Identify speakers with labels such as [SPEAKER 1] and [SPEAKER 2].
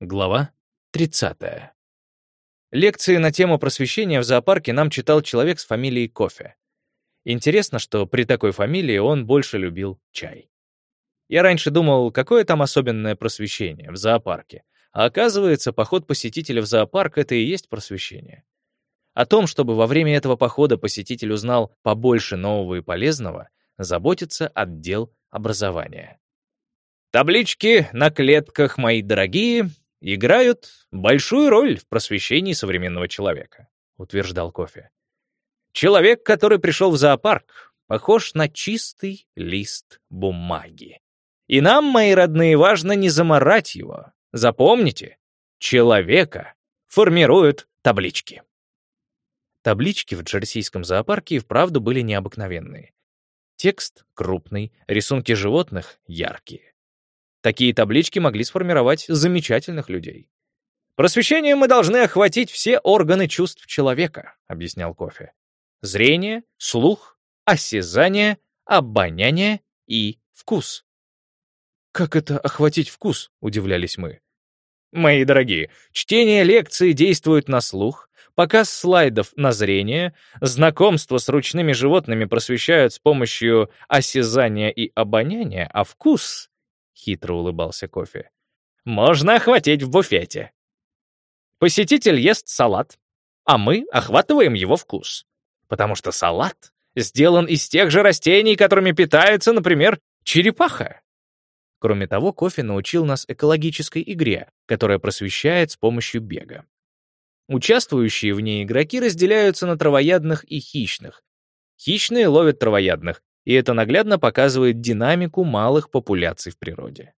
[SPEAKER 1] Глава 30. Лекции на тему просвещения в зоопарке нам читал человек с фамилией Кофе. Интересно, что при такой фамилии он больше любил чай. Я раньше думал, какое там особенное просвещение в зоопарке. А оказывается, поход посетителя в зоопарк — это и есть просвещение. О том, чтобы во время этого похода посетитель узнал побольше нового и полезного, заботится отдел образования. Таблички на клетках, мои дорогие, играют большую роль в просвещении современного человека, утверждал Кофе. Человек, который пришел в зоопарк, похож на чистый лист бумаги. И нам, мои родные, важно не заморать его. Запомните, человека формируют таблички. Таблички в джерсийском зоопарке и вправду были необыкновенные. Текст крупный, рисунки животных яркие. Такие таблички могли сформировать замечательных людей. «Просвещением мы должны охватить все органы чувств человека», — объяснял Кофе. «Зрение, слух, осязание, обоняние и вкус». «Как это охватить вкус?» — удивлялись мы. Мои дорогие, чтение лекции действует на слух, показ слайдов на зрение, знакомство с ручными животными просвещают с помощью осязания и обоняния, а вкус хитро улыбался кофе. Можно охватить в буфете. Посетитель ест салат, а мы охватываем его вкус. Потому что салат сделан из тех же растений, которыми питается, например, черепаха. Кроме того, кофе научил нас экологической игре, которая просвещает с помощью бега. Участвующие в ней игроки разделяются на травоядных и хищных. Хищные ловят травоядных, и это наглядно показывает динамику малых популяций в природе.